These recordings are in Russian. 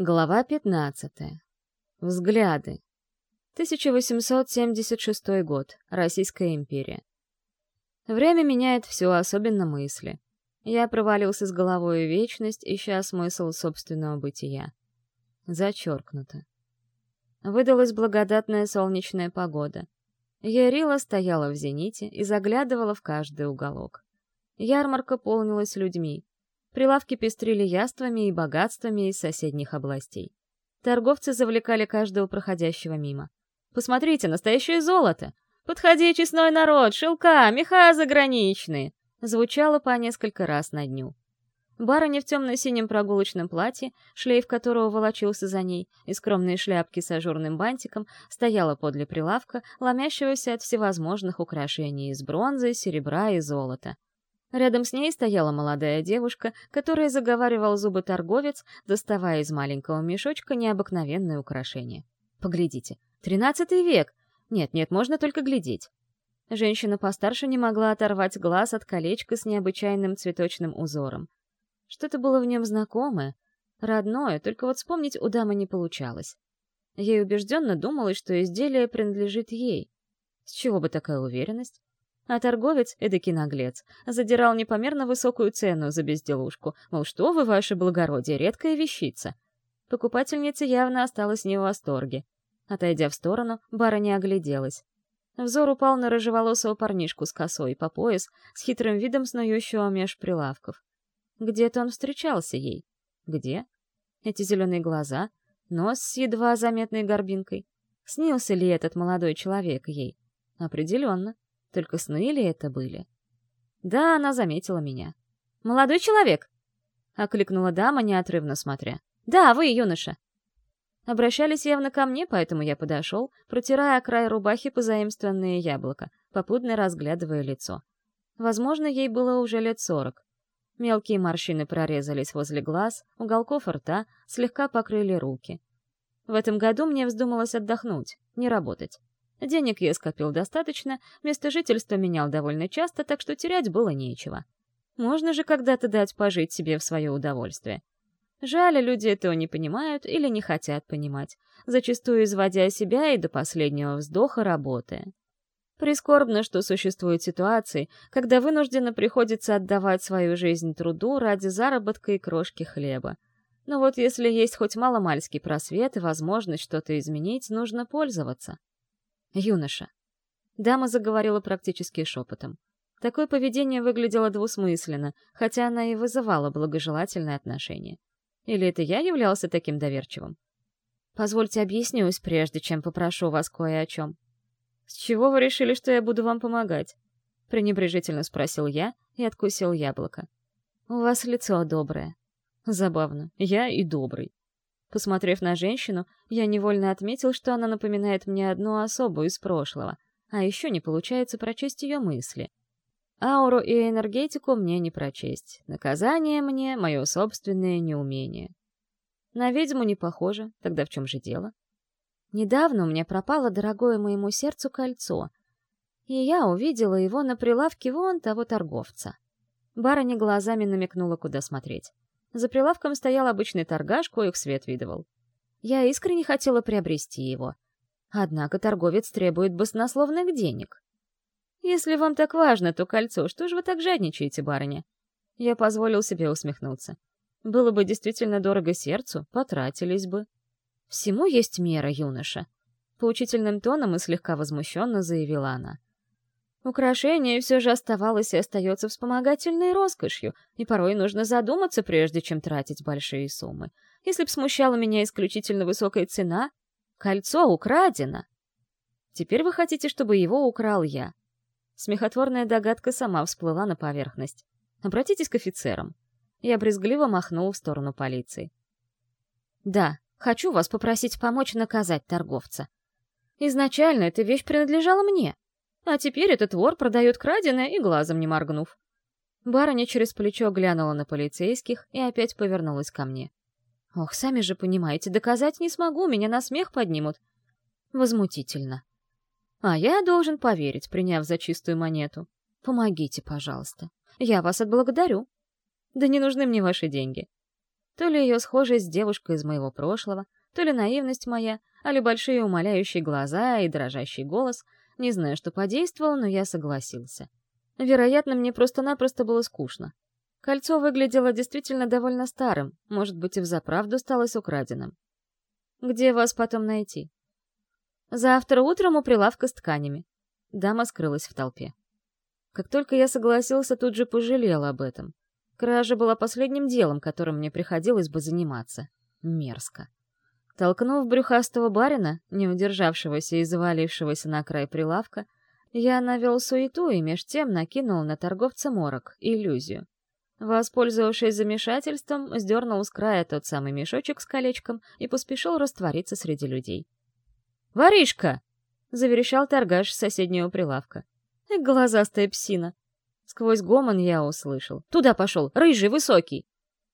Глава 15. Взгляды. 1876 год. Российская империя. Время меняет все, особенно мысли. Я провалился с головой в вечность, ища смысл собственного бытия. Зачеркнуто. Выдалась благодатная солнечная погода. Ярила стояла в зените и заглядывала в каждый уголок. Ярмарка полнилась людьми. Прилавки пестрили яствами и богатствами из соседних областей. Торговцы завлекали каждого проходящего мимо. «Посмотрите, настоящее золото! Подходи, честной народ, шелка, меха заграничные!» Звучало по несколько раз на дню. Барыня в темно-синем прогулочном платье, шлейф которого волочился за ней, и скромные шляпки с ажурным бантиком, стояла подле прилавка, ломящегося от всевозможных украшений из бронзы, серебра и золота. Рядом с ней стояла молодая девушка, которая заговаривал зубы торговец, доставая из маленького мешочка необыкновенное украшение. «Поглядите, тринадцатый век! Нет-нет, можно только глядеть». Женщина постарше не могла оторвать глаз от колечка с необычайным цветочным узором. Что-то было в нем знакомое, родное, только вот вспомнить у дамы не получалось. Ей убежденно думалось, что изделие принадлежит ей. С чего бы такая уверенность? А торговец, эдакий наглец, задирал непомерно высокую цену за безделушку, мол, что вы, ваше благородие, редкая вещица. Покупательница явно осталась не в восторге. Отойдя в сторону, барыня огляделась. Взор упал на рыжеволосого парнишку с косой по пояс, с хитрым видом снующего меж прилавков. Где-то он встречался ей. Где? Эти зеленые глаза, нос с едва заметной горбинкой. Снился ли этот молодой человек ей? Определенно. Только сны ли это были? Да, она заметила меня. «Молодой человек!» — окликнула дама, неотрывно смотря. «Да, вы, юноша!» Обращались явно ко мне, поэтому я подошел, протирая край рубахи позаимствованные яблоко, попутно разглядывая лицо. Возможно, ей было уже лет сорок. Мелкие морщины прорезались возле глаз, уголков рта, слегка покрыли руки. В этом году мне вздумалось отдохнуть, не работать. Денег я скопил достаточно, место жительства менял довольно часто, так что терять было нечего. Можно же когда-то дать пожить себе в свое удовольствие. Жаль, люди этого не понимают или не хотят понимать, зачастую изводя себя и до последнего вздоха работая. Прискорбно, что существуют ситуации, когда вынужденно приходится отдавать свою жизнь труду ради заработка и крошки хлеба. Но вот если есть хоть маломальский просвет и возможность что-то изменить, нужно пользоваться. «Юноша». Дама заговорила практически шепотом. Такое поведение выглядело двусмысленно, хотя она и вызывала благожелательное отношение. Или это я являлся таким доверчивым? Позвольте объяснюсь, прежде чем попрошу вас кое о чем. С чего вы решили, что я буду вам помогать? Пренебрежительно спросил я и откусил яблоко. У вас лицо доброе. Забавно, я и добрый. Посмотрев на женщину, я невольно отметил, что она напоминает мне одну особу из прошлого, а еще не получается прочесть ее мысли. Ауру и энергетику мне не прочесть. Наказание мне — мое собственное неумение. На ведьму не похоже, тогда в чем же дело? Недавно у меня пропало дорогое моему сердцу кольцо, и я увидела его на прилавке вон того торговца. Барыня глазами намекнула, куда смотреть. За прилавком стоял обычный торгаш, коих свет видывал. Я искренне хотела приобрести его. Однако торговец требует баснословных денег. «Если вам так важно, то кольцо, что же вы так жадничаете, барыня?» Я позволил себе усмехнуться. Было бы действительно дорого сердцу, потратились бы. «Всему есть мера, юноша», — поучительным тоном и слегка возмущенно заявила она. Украшение все же оставалось и остается вспомогательной роскошью, и порой нужно задуматься, прежде чем тратить большие суммы. Если б смущала меня исключительно высокая цена, кольцо украдено. Теперь вы хотите, чтобы его украл я. Смехотворная догадка сама всплыла на поверхность. Обратитесь к офицерам. Я брезгливо махнул в сторону полиции. Да, хочу вас попросить помочь наказать торговца. Изначально эта вещь принадлежала мне. А теперь этот вор продает краденое и глазом не моргнув. Барыня через плечо глянула на полицейских и опять повернулась ко мне. «Ох, сами же понимаете, доказать не смогу, меня на смех поднимут». Возмутительно. «А я должен поверить, приняв за чистую монету. Помогите, пожалуйста. Я вас отблагодарю. Да не нужны мне ваши деньги. То ли ее схожесть с девушкой из моего прошлого, то ли наивность моя, а ли большие умоляющие глаза и дрожащий голос. Не знаю, что подействовал, но я согласился. Вероятно, мне просто-напросто было скучно. Кольцо выглядело действительно довольно старым, может быть, и взаправду осталось украденным. «Где вас потом найти?» «Завтра утром у прилавка с тканями». Дама скрылась в толпе. Как только я согласился, тут же пожалел об этом. Кража была последним делом, которым мне приходилось бы заниматься. Мерзко. Толкнув брюхастого барина, не удержавшегося и завалившегося на край прилавка, я навел суету и меж тем накинул на торговца морок, иллюзию. Воспользовавшись замешательством, сдернул с края тот самый мешочек с колечком и поспешил раствориться среди людей. «Воришка!» — заверещал торгаш с соседнего прилавка. «Эх, глазастая псина!» Сквозь гомон я услышал. «Туда пошел! Рыжий, высокий!»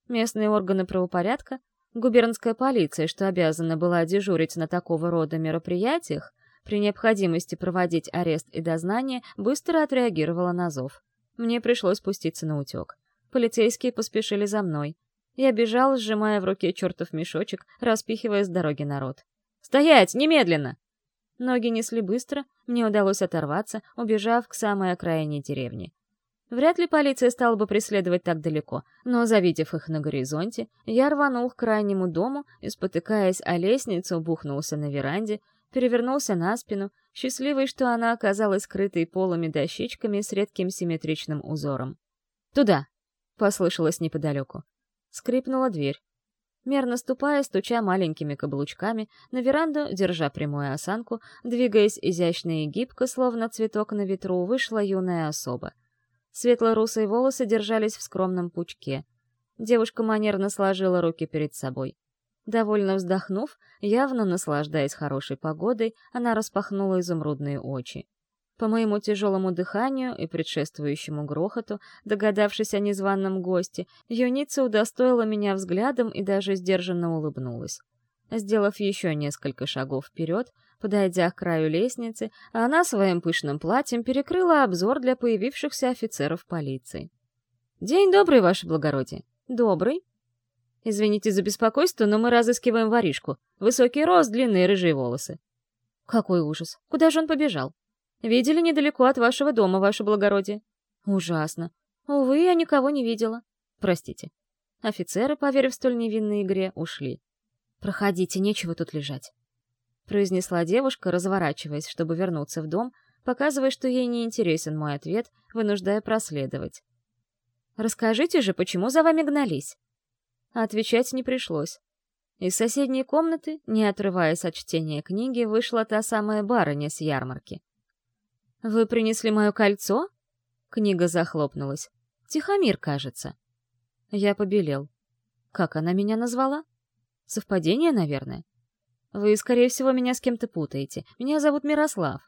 Местные органы правопорядка, губернская полиция, что обязана была дежурить на такого рода мероприятиях, при необходимости проводить арест и дознание, быстро отреагировала на зов. Мне пришлось спуститься на утек. Полицейские поспешили за мной. Я бежал, сжимая в руке чертов мешочек, распихивая с дороги народ. «Стоять! Немедленно!» Ноги несли быстро, мне удалось оторваться, убежав к самой окраине деревни. Вряд ли полиция стала бы преследовать так далеко, но, завидев их на горизонте, я рванул к крайнему дому и, спотыкаясь о лестницу, бухнулся на веранде, перевернулся на спину, счастливый, что она оказалась скрытой полыми дощечками с редким симметричным узором. «Туда!» — послышалось неподалеку. Скрипнула дверь. Мерно ступая, стуча маленькими каблучками, на веранду, держа прямую осанку, двигаясь изящно и гибко, словно цветок на ветру, вышла юная особа. Светло-русые волосы держались в скромном пучке. Девушка манерно сложила руки перед собой. Довольно вздохнув, явно наслаждаясь хорошей погодой, она распахнула изумрудные очи. По моему тяжелому дыханию и предшествующему грохоту, догадавшись о незваном госте, юница удостоила меня взглядом и даже сдержанно улыбнулась. Сделав еще несколько шагов вперед, подойдя к краю лестницы, она своим пышным платьем перекрыла обзор для появившихся офицеров полиции. «День добрый, ваше благородие!» «Добрый!» «Извините за беспокойство, но мы разыскиваем воришку. Высокий рост, длинные рыжие волосы». «Какой ужас! Куда же он побежал?» Видели недалеко от вашего дома, ваше благородие. Ужасно. Увы, я никого не видела. Простите. Офицеры, поверив столь невинной игре, ушли. Проходите, нечего тут лежать. Произнесла девушка, разворачиваясь, чтобы вернуться в дом, показывая, что ей не интересен мой ответ, вынуждая проследовать. «Расскажите же, почему за вами гнались?» Отвечать не пришлось. Из соседней комнаты, не отрываясь от чтения книги, вышла та самая барыня с ярмарки. «Вы принесли мое кольцо?» Книга захлопнулась. «Тихомир, кажется». Я побелел. Как она меня назвала? Совпадение, наверное. Вы, скорее всего, меня с кем-то путаете. Меня зовут Мирослав.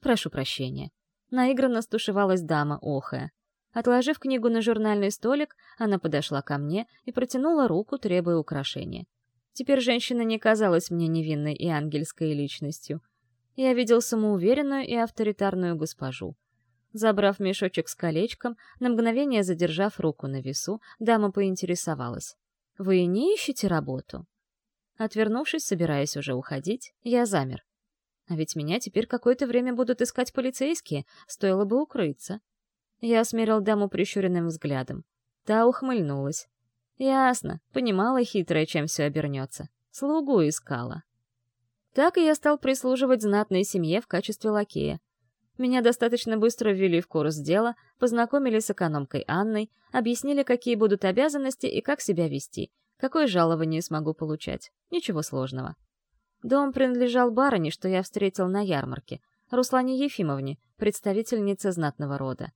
Прошу прощения. Наигранно стушевалась дама, охая. Отложив книгу на журнальный столик, она подошла ко мне и протянула руку, требуя украшения. Теперь женщина не казалась мне невинной и ангельской личностью — я видел самоуверенную и авторитарную госпожу. Забрав мешочек с колечком, на мгновение задержав руку на весу, дама поинтересовалась. «Вы не ищете работу?» Отвернувшись, собираясь уже уходить, я замер. А ведь меня теперь какое-то время будут искать полицейские, стоило бы укрыться. Я осмерил даму прищуренным взглядом. Та ухмыльнулась. Ясно, понимала хитрая, чем все обернется. Слугу искала. Так и я стал прислуживать знатной семье в качестве лакея. Меня достаточно быстро ввели в курс дела, познакомили с экономкой Анной, объяснили, какие будут обязанности и как себя вести, какое жалование смогу получать. Ничего сложного. Дом принадлежал барыне, что я встретил на ярмарке, Руслане Ефимовне, представительнице знатного рода.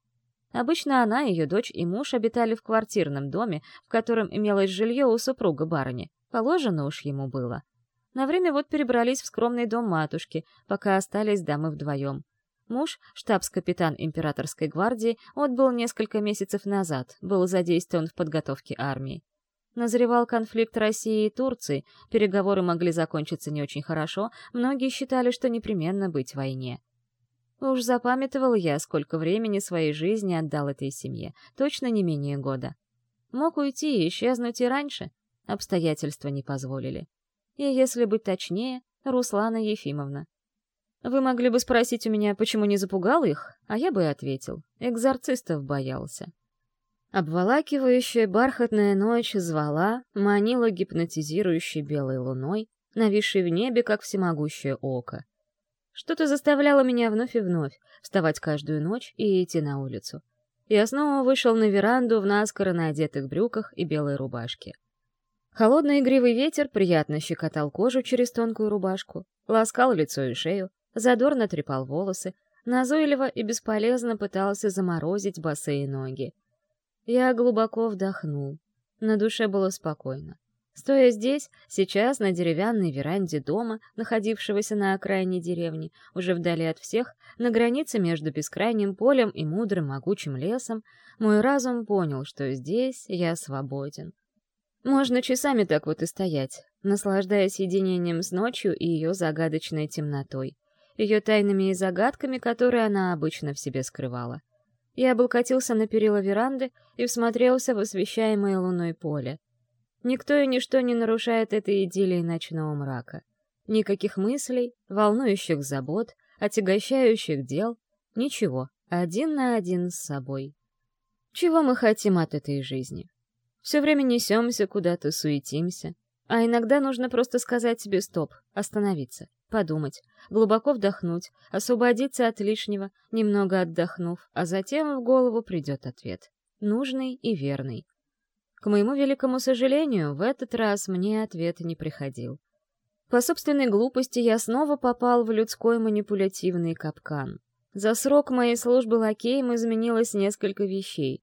Обычно она, ее дочь и муж обитали в квартирном доме, в котором имелось жилье у супруга барыни. Положено уж ему было. На время вот перебрались в скромный дом матушки, пока остались дамы вдвоем. Муж, штабс-капитан императорской гвардии, отбыл несколько месяцев назад, был задействован в подготовке армии. Назревал конфликт России и Турции, переговоры могли закончиться не очень хорошо, многие считали, что непременно быть в войне. Уж запамятовал я, сколько времени своей жизни отдал этой семье, точно не менее года. Мог уйти и исчезнуть и раньше, обстоятельства не позволили. И, если быть точнее, Руслана Ефимовна. Вы могли бы спросить у меня, почему не запугал их, а я бы ответил, экзорцистов боялся. Обволакивающая бархатная ночь звала, манила гипнотизирующей белой луной, нависшей в небе, как всемогущее око. Что-то заставляло меня вновь и вновь вставать каждую ночь и идти на улицу. Я снова вышел на веранду в наскоро надетых брюках и белой рубашке. Холодный игривый ветер приятно щекотал кожу через тонкую рубашку, ласкал лицо и шею, задорно трепал волосы, назойливо и бесполезно пытался заморозить босые ноги. Я глубоко вдохнул. На душе было спокойно. Стоя здесь, сейчас, на деревянной веранде дома, находившегося на окраине деревни, уже вдали от всех, на границе между бескрайним полем и мудрым могучим лесом, мой разум понял, что здесь я свободен. Можно часами так вот и стоять, наслаждаясь единением с ночью и ее загадочной темнотой, ее тайнами и загадками, которые она обычно в себе скрывала. Я облокотился на перила веранды и всмотрелся в освещаемое луной поле. Никто и ничто не нарушает этой идиллии ночного мрака. Никаких мыслей, волнующих забот, отягощающих дел. Ничего, один на один с собой. Чего мы хотим от этой жизни? Все время несемся куда-то, суетимся. А иногда нужно просто сказать себе «стоп», остановиться, подумать, глубоко вдохнуть, освободиться от лишнего, немного отдохнув, а затем в голову придет ответ. Нужный и верный. К моему великому сожалению, в этот раз мне ответ не приходил. По собственной глупости я снова попал в людской манипулятивный капкан. За срок моей службы лакеем изменилось несколько вещей.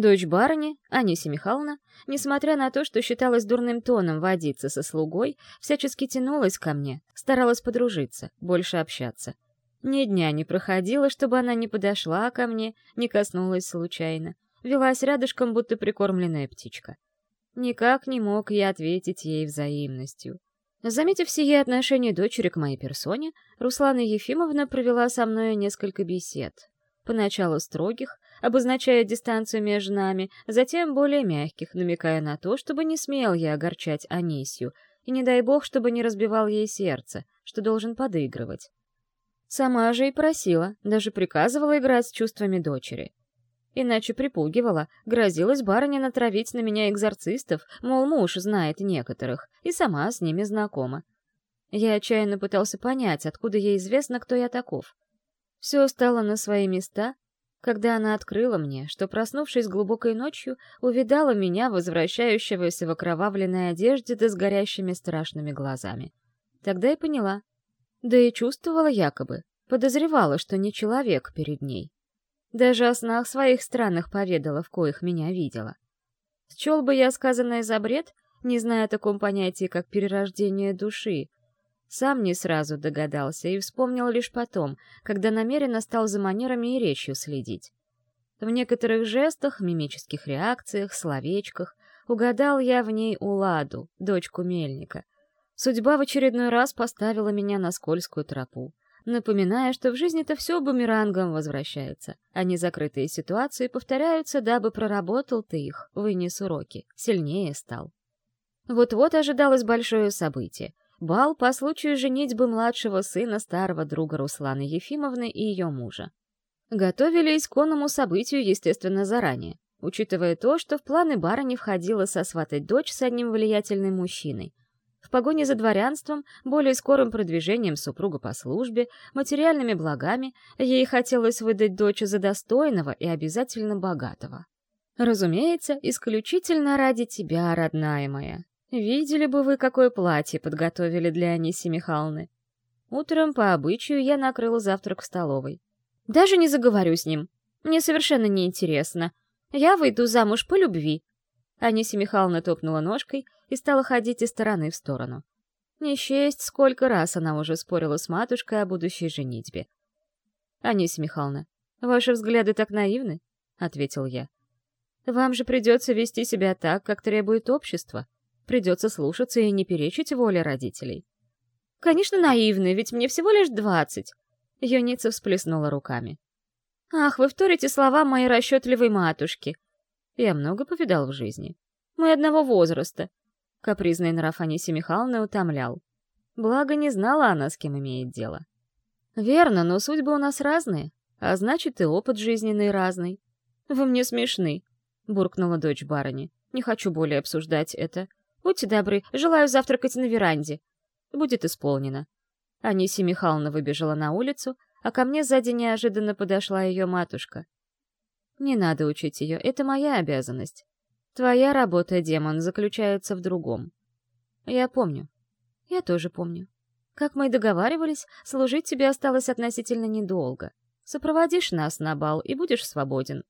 Дочь барыни, Анисия Михайловна, несмотря на то, что считалось дурным тоном водиться со слугой, всячески тянулась ко мне, старалась подружиться, больше общаться. Ни дня не проходило, чтобы она не подошла ко мне, не коснулась случайно велась рядышком, будто прикормленная птичка. Никак не мог я ответить ей взаимностью. Заметив сие отношение дочери к моей персоне, Руслана Ефимовна провела со мной несколько бесед. Поначалу строгих, обозначая дистанцию между нами, затем более мягких, намекая на то, чтобы не смел я огорчать Анисью, и не дай бог, чтобы не разбивал ей сердце, что должен подыгрывать. Сама же и просила, даже приказывала играть с чувствами дочери — Иначе припугивала, грозилась барыня натравить на меня экзорцистов, мол, муж знает некоторых, и сама с ними знакома. Я отчаянно пытался понять, откуда ей известно, кто я таков. Все стало на свои места, когда она открыла мне, что, проснувшись глубокой ночью, увидала меня, возвращающегося в окровавленной одежде да с горящими страшными глазами. Тогда и поняла. Да и чувствовала якобы, подозревала, что не человек перед ней. Даже о снах своих странных поведала, в коих меня видела. Счел бы я сказанное за бред, не зная о таком понятии, как перерождение души. Сам не сразу догадался и вспомнил лишь потом, когда намеренно стал за манерами и речью следить. В некоторых жестах, мимических реакциях, словечках угадал я в ней Уладу, дочку Мельника. Судьба в очередной раз поставила меня на скользкую тропу напоминая, что в жизни-то все бумерангом возвращается, а незакрытые ситуации повторяются, дабы проработал ты их, вынес уроки, сильнее стал. Вот-вот ожидалось большое событие. Бал по случаю женитьбы младшего сына старого друга Русланы Ефимовны и ее мужа. Готовились к онному событию, естественно, заранее, учитывая то, что в планы барыни входило сосватать дочь с одним влиятельным мужчиной — в погоне за дворянством, более скорым продвижением супруга по службе, материальными благами, ей хотелось выдать дочь за достойного и обязательно богатого. Разумеется, исключительно ради тебя, родная моя. Видели бы вы, какое платье подготовили для Аниси Михайловны. Утром, по обычаю, я накрыла завтрак в столовой. Даже не заговорю с ним. Мне совершенно неинтересно. Я выйду замуж по любви, Анисия Михайловна топнула ножкой и стала ходить из стороны в сторону. Не счесть, сколько раз она уже спорила с матушкой о будущей женитьбе. «Анисия Михайловна, ваши взгляды так наивны», — ответил я. «Вам же придется вести себя так, как требует общество. Придется слушаться и не перечить воле родителей». «Конечно, наивны, ведь мне всего лишь двадцать», — Юница всплеснула руками. «Ах, вы вторите слова моей расчетливой матушки. Я много повидал в жизни. Мы одного возраста. Капризный нрав Аниси Михайловны утомлял. Благо, не знала она, с кем имеет дело. Верно, но судьбы у нас разные, а значит, и опыт жизненный разный. Вы мне смешны, — буркнула дочь барыни. Не хочу более обсуждать это. Будьте добры, желаю завтракать на веранде. Будет исполнено. Анисия Михайловна выбежала на улицу, а ко мне сзади неожиданно подошла ее матушка. Не надо учить ее, это моя обязанность. Твоя работа, демон, заключается в другом. Я помню. Я тоже помню. Как мы и договаривались, служить тебе осталось относительно недолго. Сопроводишь нас на бал и будешь свободен.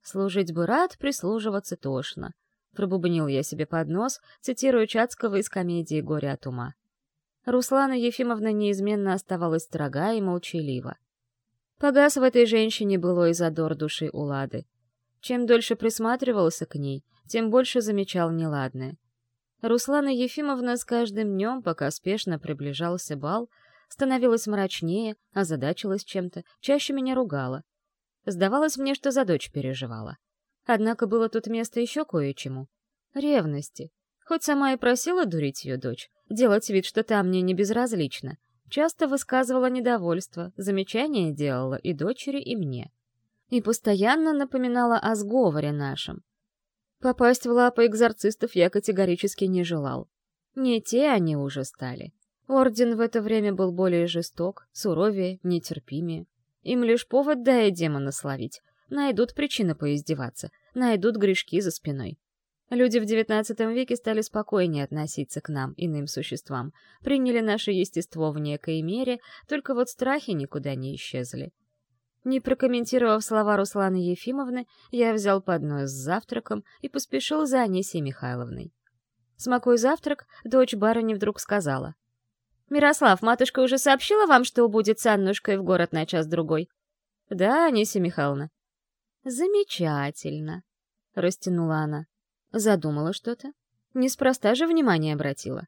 Служить бы рад, прислуживаться тошно. Пробубнил я себе под нос, цитируя Чацкого из комедии «Горе от ума». Руслана Ефимовна неизменно оставалась строга и молчалива. Погас в этой женщине было и задор души Улады. Чем дольше присматривался к ней, тем больше замечал неладное. Руслана Ефимовна с каждым днем, пока спешно приближался бал, становилась мрачнее, озадачилась чем-то, чаще меня ругала. Сдавалось мне, что за дочь переживала. Однако было тут место еще кое-чему. Ревности. Хоть сама и просила дурить ее дочь, делать вид, что та мне не безразлична, часто высказывала недовольство, замечания делала и дочери, и мне. И постоянно напоминала о сговоре нашем. Попасть в лапы экзорцистов я категорически не желал. Не те они уже стали. Орден в это время был более жесток, суровее, нетерпимее. Им лишь повод дай демона словить. Найдут причины поиздеваться, найдут грешки за спиной. Люди в XIX веке стали спокойнее относиться к нам, иным существам, приняли наше естество в некой мере, только вот страхи никуда не исчезли. Не прокомментировав слова Русланы Ефимовны, я взял поднос с завтраком и поспешил за Анисией Михайловной. Смакуя завтрак, дочь барыни вдруг сказала. «Мирослав, матушка уже сообщила вам, что убудет с Аннушкой в город на час-другой?» «Да, Анисия Михайловна». «Замечательно», — растянула она. Задумала что-то? Неспроста же внимание обратила.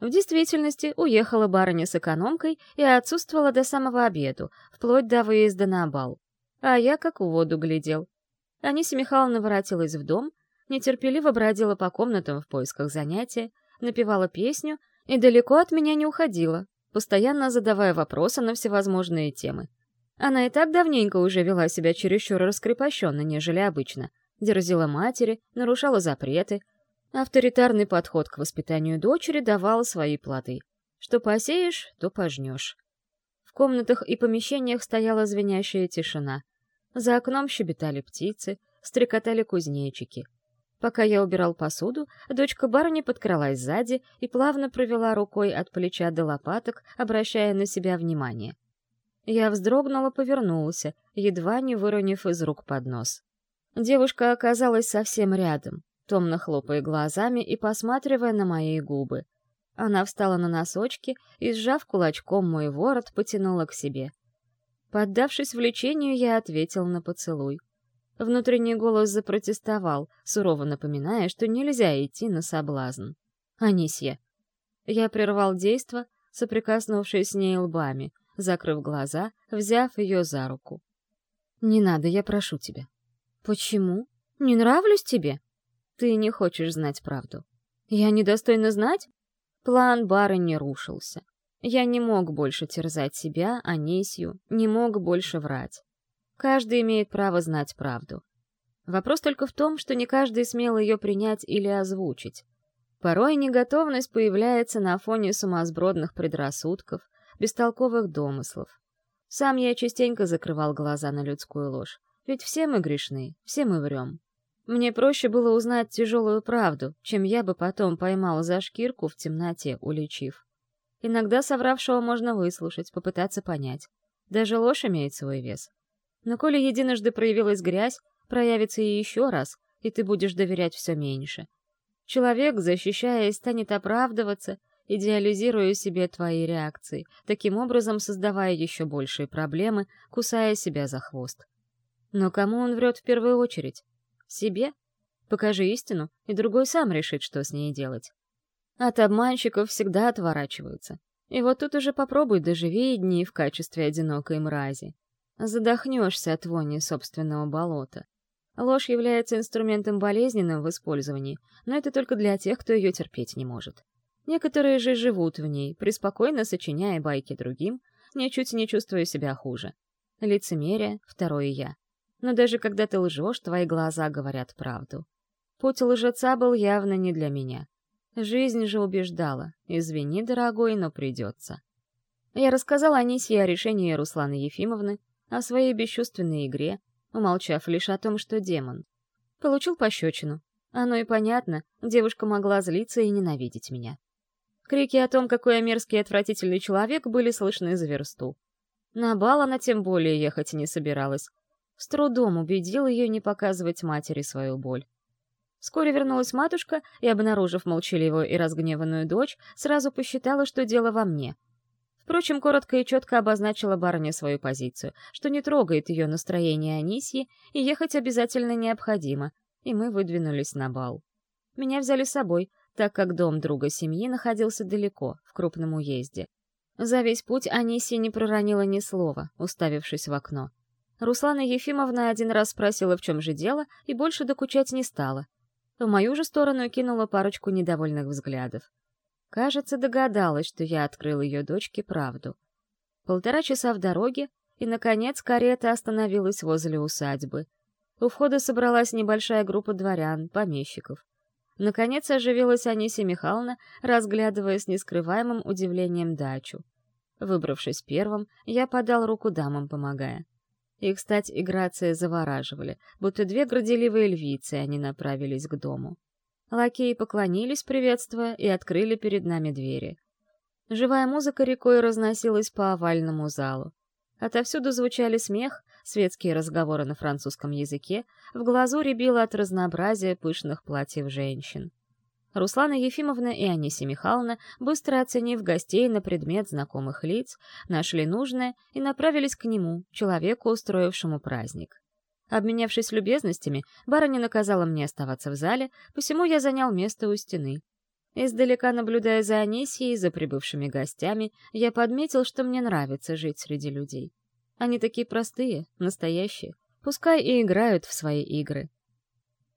В действительности, уехала барыня с экономкой и отсутствовала до самого обеду, вплоть до выезда на бал. А я как в воду глядел. Анисия Михайловна воротилась в дом, нетерпеливо бродила по комнатам в поисках занятия, напевала песню и далеко от меня не уходила, постоянно задавая вопросы на всевозможные темы. Она и так давненько уже вела себя чересчур раскрепощенно, нежели обычно — дерзила матери, нарушала запреты. Авторитарный подход к воспитанию дочери давал свои плоды. Что посеешь, то пожнешь. В комнатах и помещениях стояла звенящая тишина. За окном щебетали птицы, стрекотали кузнечики. Пока я убирал посуду, дочка барыни подкралась сзади и плавно провела рукой от плеча до лопаток, обращая на себя внимание. Я вздрогнула, повернулся, едва не выронив из рук поднос. Девушка оказалась совсем рядом, томно хлопая глазами и посматривая на мои губы. Она встала на носочки и, сжав кулачком мой ворот, потянула к себе. Поддавшись влечению, я ответил на поцелуй. Внутренний голос запротестовал, сурово напоминая, что нельзя идти на соблазн. «Анисья!» Я прервал действо, соприкоснувшись с ней лбами, закрыв глаза, взяв ее за руку. «Не надо, я прошу тебя. «Почему? Не нравлюсь тебе?» «Ты не хочешь знать правду». «Я недостойна знать?» План бары не рушился. Я не мог больше терзать себя, Анисью, не мог больше врать. Каждый имеет право знать правду. Вопрос только в том, что не каждый смел ее принять или озвучить. Порой неготовность появляется на фоне сумасбродных предрассудков, бестолковых домыслов. Сам я частенько закрывал глаза на людскую ложь. Ведь все мы грешны, все мы врем. Мне проще было узнать тяжелую правду, чем я бы потом поймал за шкирку в темноте, уличив. Иногда совравшего можно выслушать, попытаться понять. Даже ложь имеет свой вес. Но коли единожды проявилась грязь, проявится и еще раз, и ты будешь доверять все меньше. Человек, защищаясь, станет оправдываться, идеализируя себе твои реакции, таким образом создавая еще большие проблемы, кусая себя за хвост. Но кому он врет в первую очередь? Себе? Покажи истину, и другой сам решит, что с ней делать. От обманщиков всегда отворачиваются. И вот тут уже попробуй доживи дни в качестве одинокой мрази. Задохнешься от вони собственного болота. Ложь является инструментом болезненным в использовании, но это только для тех, кто ее терпеть не может. Некоторые же живут в ней, преспокойно сочиняя байки другим, ничуть не чувствуя себя хуже. Лицемерие — второе «я». Но даже когда ты лжешь, твои глаза говорят правду. Путь лжеца был явно не для меня. Жизнь же убеждала. Извини, дорогой, но придется. Я рассказала Анисе о решении Русланы Ефимовны, о своей бесчувственной игре, умолчав лишь о том, что демон. Получил пощечину. Оно и понятно, девушка могла злиться и ненавидеть меня. Крики о том, какой я мерзкий и отвратительный человек, были слышны за версту. На бал она тем более ехать не собиралась. С трудом убедил ее не показывать матери свою боль. Вскоре вернулась матушка и, обнаружив молчаливую и разгневанную дочь, сразу посчитала, что дело во мне. Впрочем, коротко и четко обозначила барыня свою позицию, что не трогает ее настроение Анисьи, и ехать обязательно необходимо, и мы выдвинулись на бал. Меня взяли с собой, так как дом друга семьи находился далеко, в крупном уезде. За весь путь Анисия не проронила ни слова, уставившись в окно. Руслана Ефимовна один раз спросила, в чем же дело, и больше докучать не стала. В мою же сторону кинула парочку недовольных взглядов. Кажется, догадалась, что я открыл ее дочке правду. Полтора часа в дороге, и, наконец, карета остановилась возле усадьбы. У входа собралась небольшая группа дворян, помещиков. Наконец оживилась Анисия Михайловна, разглядывая с нескрываемым удивлением дачу. Выбравшись первым, я подал руку дамам, помогая. Их, кстати, и грация завораживали, будто две горделивые львицы они направились к дому. Лакеи поклонились, приветствуя, и открыли перед нами двери. Живая музыка рекой разносилась по овальному залу. Отовсюду звучали смех, светские разговоры на французском языке, в глазу рябило от разнообразия пышных платьев женщин. Руслана Ефимовна и Анисия Михайловна, быстро оценив гостей на предмет знакомых лиц, нашли нужное и направились к нему, человеку, устроившему праздник. Обменявшись любезностями, барыня наказала мне оставаться в зале, посему я занял место у стены. Издалека наблюдая за Анисией и за прибывшими гостями, я подметил, что мне нравится жить среди людей. Они такие простые, настоящие, пускай и играют в свои игры.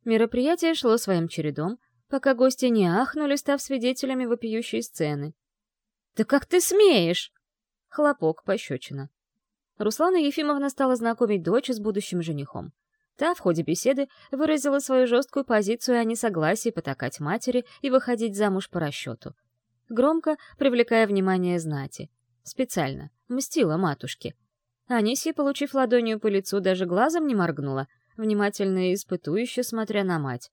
Мероприятие шло своим чередом, пока гости не ахнули, став свидетелями вопиющей сцены. «Да как ты смеешь?» Хлопок, пощечина. Руслана Ефимовна стала знакомить дочь с будущим женихом. Та в ходе беседы выразила свою жесткую позицию о несогласии потакать матери и выходить замуж по расчету. Громко, привлекая внимание знати. Специально. Мстила матушке. Анисия, получив ладонью по лицу, даже глазом не моргнула, внимательно и испытующе смотря на мать.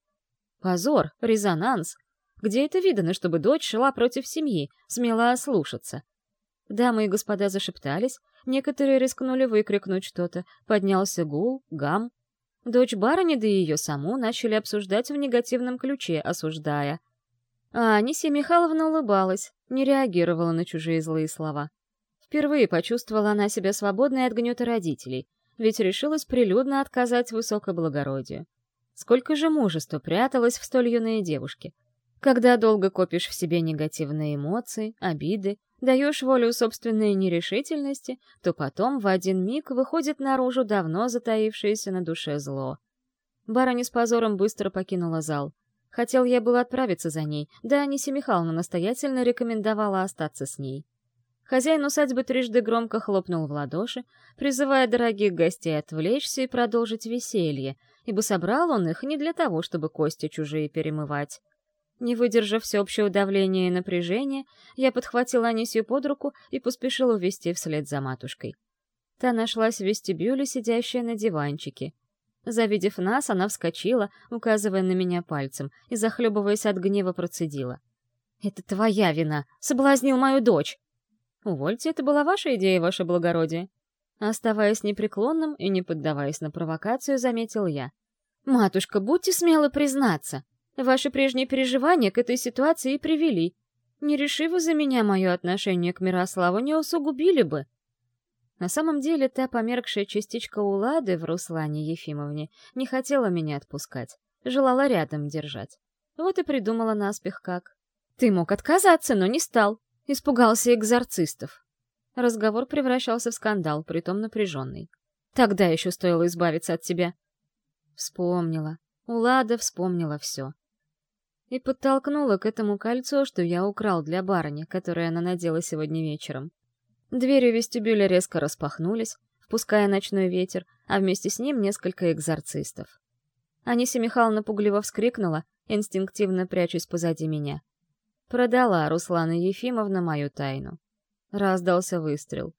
Позор, резонанс. Где это видано, чтобы дочь шла против семьи, смела ослушаться? Дамы и господа зашептались, некоторые рискнули выкрикнуть что-то, поднялся гул, гам. Дочь барыни да и ее саму начали обсуждать в негативном ключе, осуждая. А Анисия Михайловна улыбалась, не реагировала на чужие злые слова. Впервые почувствовала она себя свободной от гнета родителей, ведь решилась прилюдно отказать высокоблагородию. Сколько же мужества пряталось в столь юной девушке. Когда долго копишь в себе негативные эмоции, обиды, даешь волю собственной нерешительности, то потом в один миг выходит наружу давно затаившееся на душе зло. Барыня с позором быстро покинула зал. Хотел я было отправиться за ней, да Анисия Михайловна настоятельно рекомендовала остаться с ней. Хозяин усадьбы трижды громко хлопнул в ладоши, призывая дорогих гостей отвлечься и продолжить веселье, ибо собрал он их не для того, чтобы кости чужие перемывать. Не выдержав всеобщего давления и напряжения, я подхватила Анисью под руку и поспешила увести вслед за матушкой. Та нашлась в вестибюле, сидящая на диванчике. Завидев нас, она вскочила, указывая на меня пальцем, и, захлебываясь от гнева, процедила. «Это твоя вина! Соблазнил мою дочь! «Увольте, это была ваша идея, ваше благородие». Оставаясь непреклонным и не поддаваясь на провокацию, заметил я. «Матушка, будьте смелы признаться. Ваши прежние переживания к этой ситуации и привели. Не реши за меня мое отношение к Мирославу, не усугубили бы». На самом деле, та померкшая частичка Улады в Руслане Ефимовне не хотела меня отпускать, желала рядом держать. Вот и придумала наспех как. «Ты мог отказаться, но не стал. Испугался экзорцистов. Разговор превращался в скандал, притом напряженный. Тогда еще стоило избавиться от тебя. Вспомнила. Улада вспомнила все. И подтолкнула к этому кольцо, что я украл для барыни, которое она надела сегодня вечером. Двери вестибюля резко распахнулись, впуская ночной ветер, а вместе с ним несколько экзорцистов. Анисия Михайловна пугливо вскрикнула, инстинктивно прячусь позади меня. Продала Руслана Ефимовна мою тайну. Раздался выстрел.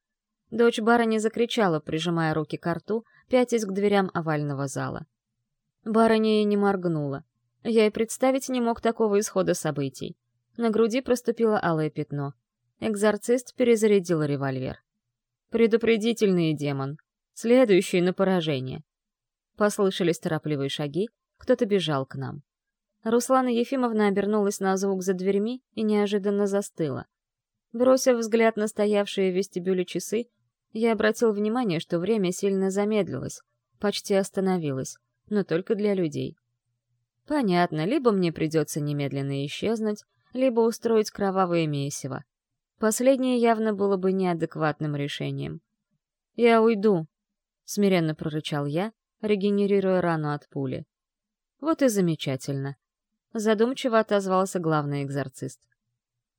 Дочь барыни закричала, прижимая руки к рту, пятясь к дверям овального зала. Барыня и не моргнула. Я и представить не мог такого исхода событий. На груди проступило алое пятно. Экзорцист перезарядил револьвер. Предупредительный демон. Следующий на поражение. Послышались торопливые шаги, кто-то бежал к нам. Руслана Ефимовна обернулась на звук за дверьми и неожиданно застыла. Бросив взгляд на стоявшие в вестибюле часы, я обратил внимание, что время сильно замедлилось, почти остановилось, но только для людей. Понятно, либо мне придется немедленно исчезнуть, либо устроить кровавое месиво. Последнее явно было бы неадекватным решением. «Я уйду», — смиренно прорычал я, регенерируя рану от пули. «Вот и замечательно», — задумчиво отозвался главный экзорцист.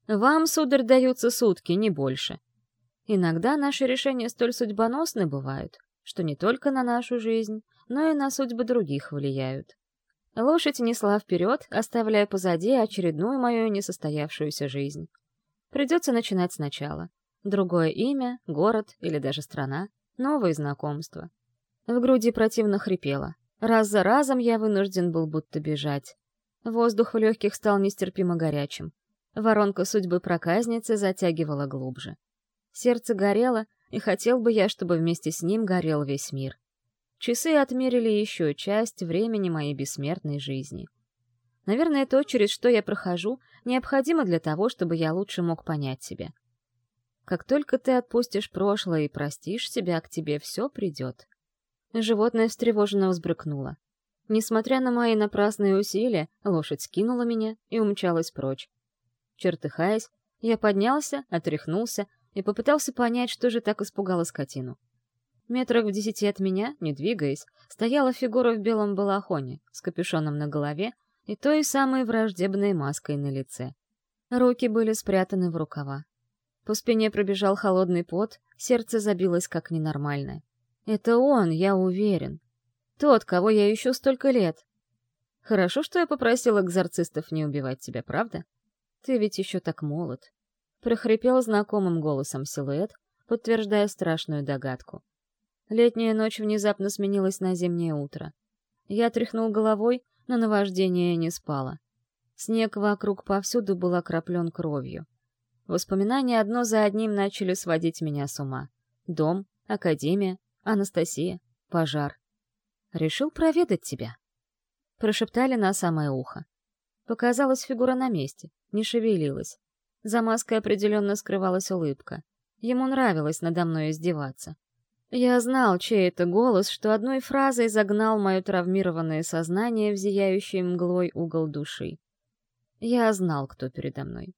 «Вам, сударь, даются сутки, не больше. Иногда наши решения столь судьбоносны бывают, что не только на нашу жизнь, но и на судьбы других влияют. Лошадь несла вперед, оставляя позади очередную мою несостоявшуюся жизнь. Придется начинать сначала. Другое имя, город или даже страна, новые знакомства. В груди противно хрипело. Раз за разом я вынужден был будто бежать. Воздух в легких стал нестерпимо горячим. Воронка судьбы проказницы затягивала глубже. Сердце горело, и хотел бы я, чтобы вместе с ним горел весь мир. Часы отмерили еще часть времени моей бессмертной жизни. Наверное, то, через что я прохожу, необходимо для того, чтобы я лучше мог понять себя. Как только ты отпустишь прошлое и простишь себя, к тебе все придет. Животное встревоженно взбрыкнуло. Несмотря на мои напрасные усилия, лошадь скинула меня и умчалась прочь. Чертыхаясь, я поднялся, отряхнулся и попытался понять, что же так испугало скотину. Метрах в десяти от меня, не двигаясь, стояла фигура в белом балахоне с капюшоном на голове и той самой враждебной маской на лице. Руки были спрятаны в рукава. По спине пробежал холодный пот, сердце забилось как ненормальное. Это он, я уверен. Тот, кого я ищу столько лет. Хорошо, что я попросил экзорцистов не убивать тебя, правда? Ты ведь еще так молод. Прохрипел знакомым голосом силуэт, подтверждая страшную догадку. Летняя ночь внезапно сменилась на зимнее утро. Я тряхнул головой, но наваждение не спало. Снег вокруг повсюду был окроплен кровью. Воспоминания одно за одним начали сводить меня с ума. Дом, академия, Анастасия, пожар. Решил проведать тебя. Прошептали на самое ухо. Показалась фигура на месте, не шевелилась. За маской определенно скрывалась улыбка. Ему нравилось надо мной издеваться. Я знал, чей это голос, что одной фразой загнал мое травмированное сознание в зияющий мглой угол души. Я знал, кто передо мной.